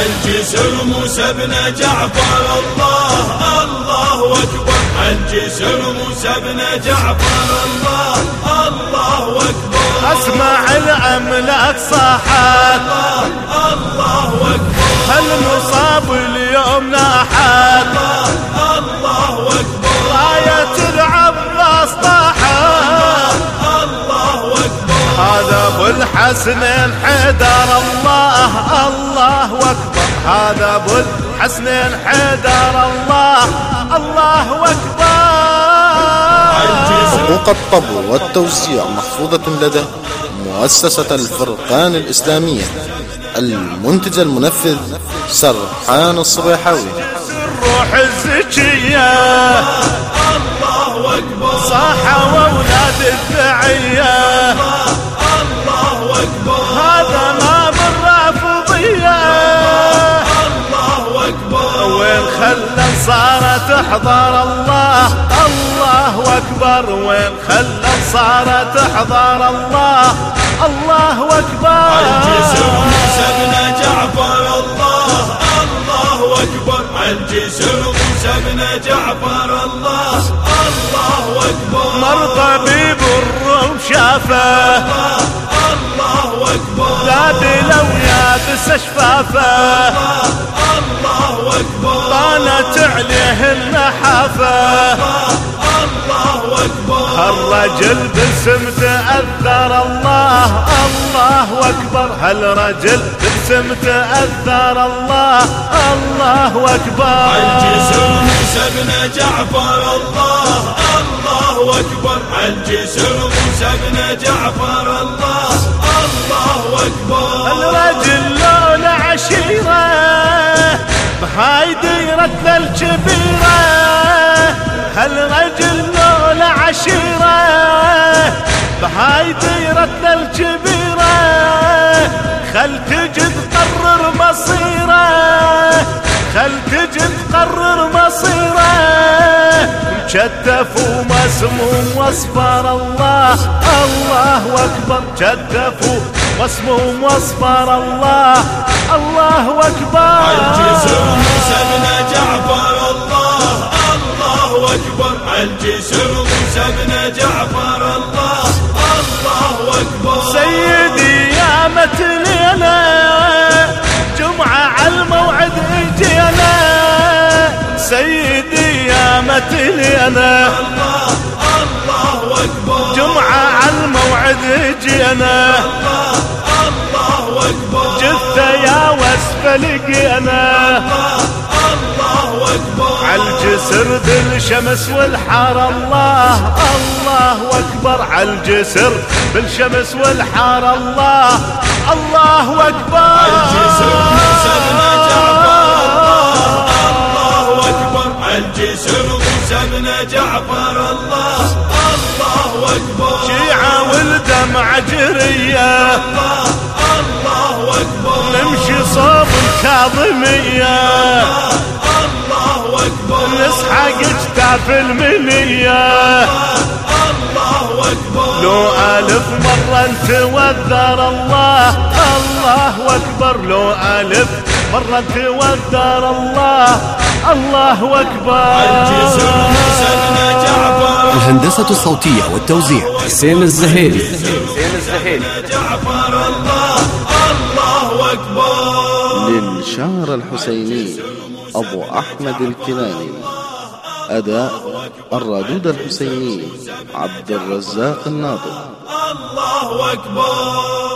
الجسر موسى بن جعفر الله الله أكبر. الجسر موسى بن جعفر الله الله أكبر. أسمع الأملاك صاحت. الله الله أكبر. هل مصاب اليوم ناحت؟ الله الله أكبر. راية الحسن الحيدر الله الله أكبر. هذا أبو الحسن الحيدر الله الله أكبر. حقوق الطبع والتوزيع محفوظة لدى مؤسسة الفرقان الإسلامية. المنتج المنفذ سرحان الصبيحاوي. الروح الزكية. الله أكبر. صاحوا أولاد الدعية. الله أكبر. هذا ما بالرافضية الله أكبر. وين خلى صارت تحضر الله؟ الله أكبر. وين خلى صارت تحضر الله؟ الله أكبر. الجسر موسى بن جعفر الله. الله أكبر. الجسر موسى بن جعفر الله. الله أكبر. مر طبيب الروم شافه. أكبر ذابي لو يابس شفافه الله أكبر طانت عليه النحافه الله أكبر الرجل باسم تأثر الله. الله أكبر. هالرجل باسم تأثر الله؟ الله أكبر. الجسر موسى بن جعفر الله. الله أكبر. الجسر موسى بن جعفر الله. أكبر. الرجل لون عشيرة بهاي ديرتنا الكبيرة. هالرجل لون عشيرة بهاي ديرتنا الكبيرة. خل تجي تقرر مصيرة. خل تجي تقرر مصيرة. مشتف ومسموم واصفر الله. الله أكبر. شتف ومسموم واصفر الله. الله أكبر. الجسر موسى بن جعفر الله. الله أكبر. الجسر موسى بن جعفر الله. الله أكبر. سيدي يا متلينا جمعة على الموعد اجينا سيدي يا متلينا الله الله أكبر. جمعة على الموعد اجينا الله وسف لقينا الله أكبر عالجسر بالشمس والحار الله الله أكبر. عالجسر بالشمس والحار الله الله أكبر. الجسر موسى بن جعفر الله الله أكبر. الجسر موسى بن جعفر الله الله أكبر شيعة والدمع جرية. الله الله أكبر. صوب الكاظمية. الله أكبر نسحق اجتاف المنية. الله أكبر لو ألف مرة توذر الله الله أكبر. لو ألف مرة توذر الله الله أكبر. الهندسة الصوتية والتوزيع. حسين الزهيري. جعفر الله للشعر الحسيني أبو أحمد الكناني أداء الردود الحسيني عبد الرزاق الناطق. الله أكبر.